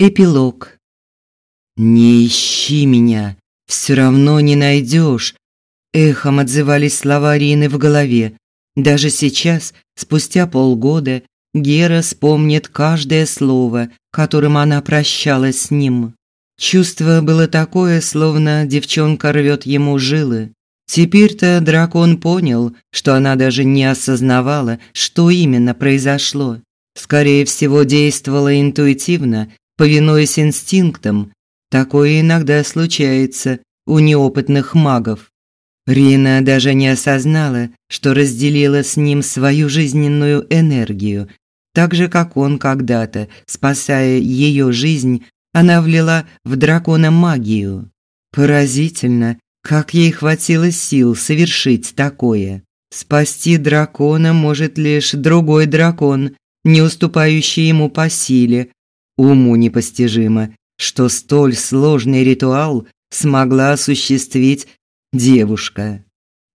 Эпилог. «Не ищи меня, все равно не найдешь», – эхом отзывались слова Рины в голове. Даже сейчас, спустя полгода, Гера вспомнит каждое слово, которым она прощалась с ним. Чувство было такое, словно девчонка рвет ему жилы. Теперь-то дракон понял, что она даже не осознавала, что именно произошло. Скорее всего, действовала интуитивно повинуясь инстинктам. Такое иногда случается у неопытных магов. Рина даже не осознала, что разделила с ним свою жизненную энергию, так же как он когда-то, спасая ее жизнь, она влила в дракона магию. Поразительно, как ей хватило сил совершить такое. Спасти дракона может лишь другой дракон, не уступающий ему по силе, Уму непостижимо, что столь сложный ритуал смогла осуществить девушка.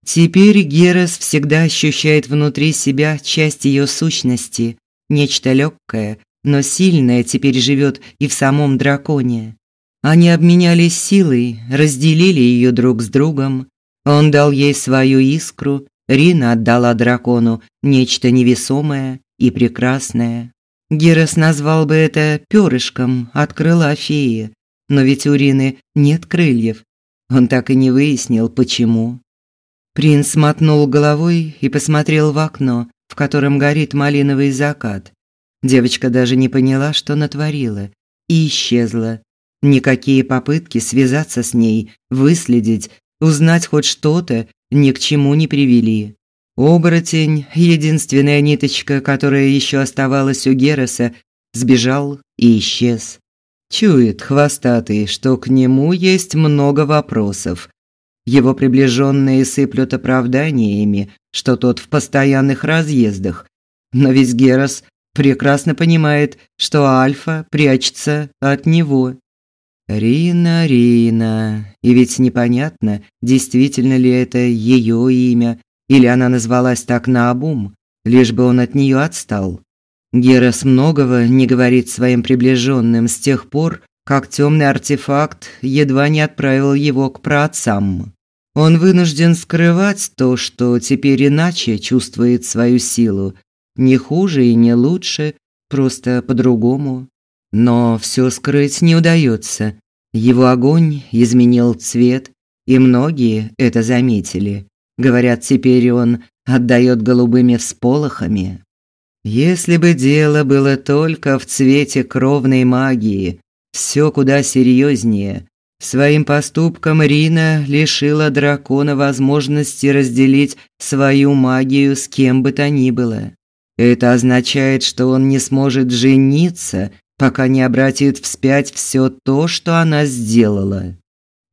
Теперь Герас всегда ощущает внутри себя часть ее сущности, нечто легкое, но сильное теперь живет и в самом драконе. Они обменялись силой, разделили ее друг с другом. Он дал ей свою искру, Рина отдала дракону нечто невесомое и прекрасное. Герас назвал бы это перышком от крыла феи, но ведь у Рины нет крыльев. Он так и не выяснил, почему. Принц мотнул головой и посмотрел в окно, в котором горит малиновый закат. Девочка даже не поняла, что натворила, и исчезла. Никакие попытки связаться с ней, выследить, узнать хоть что-то ни к чему не привели. Оборотень, единственная ниточка, которая еще оставалась у Гереса, сбежал и исчез. Чует хвостатый, что к нему есть много вопросов. Его приближенные сыплют оправданиями, что тот в постоянных разъездах. Но ведь Герос прекрасно понимает, что Альфа прячется от него. Рина, Рина. И ведь непонятно, действительно ли это ее имя или она назвалась так наобум, лишь бы он от нее отстал. Герас многого не говорит своим приближенным с тех пор, как темный артефакт едва не отправил его к праотцам. Он вынужден скрывать то, что теперь иначе чувствует свою силу, не хуже и не лучше, просто по-другому. Но все скрыть не удается. Его огонь изменил цвет, и многие это заметили. Говорят, теперь он отдает голубыми всполохами. Если бы дело было только в цвете кровной магии, все куда серьезнее. Своим поступком Рина лишила дракона возможности разделить свою магию с кем бы то ни было. Это означает, что он не сможет жениться, пока не обратит вспять все то, что она сделала.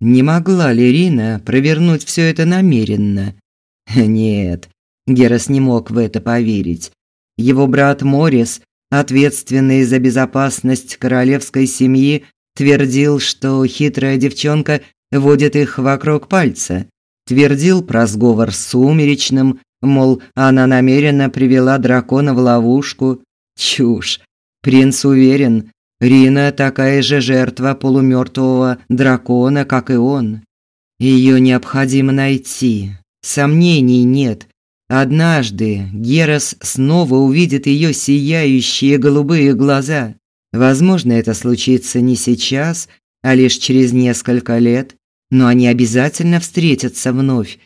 Не могла ли Рина провернуть все это намеренно? Нет, Герас не мог в это поверить. Его брат Морис, ответственный за безопасность королевской семьи, твердил, что хитрая девчонка водит их вокруг пальца. Твердил про сговор с Сумеречным, мол, она намеренно привела дракона в ловушку. Чушь. Принц уверен, Рина такая же жертва полумертвого дракона, как и он. Ее необходимо найти. Сомнений нет. Однажды Герас снова увидит ее сияющие голубые глаза. Возможно, это случится не сейчас, а лишь через несколько лет, но они обязательно встретятся вновь.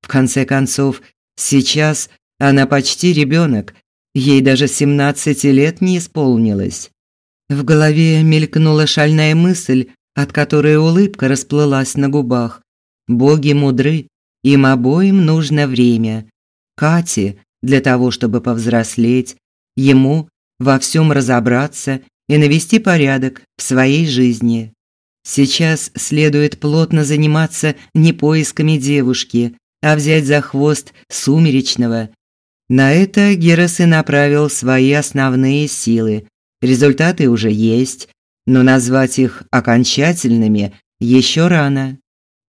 В конце концов, сейчас она почти ребенок, ей даже 17 лет не исполнилось. В голове мелькнула шальная мысль, от которой улыбка расплылась на губах. Боги мудры, им обоим нужно время. Кате для того, чтобы повзрослеть, ему во всем разобраться и навести порядок в своей жизни. Сейчас следует плотно заниматься не поисками девушки, а взять за хвост сумеречного. На это Герас и направил свои основные силы, Результаты уже есть, но назвать их окончательными еще рано.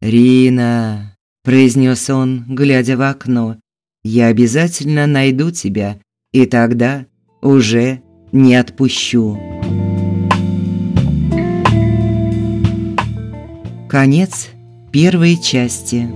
«Рина», – произнес он, глядя в окно, – «я обязательно найду тебя, и тогда уже не отпущу». Конец первой части.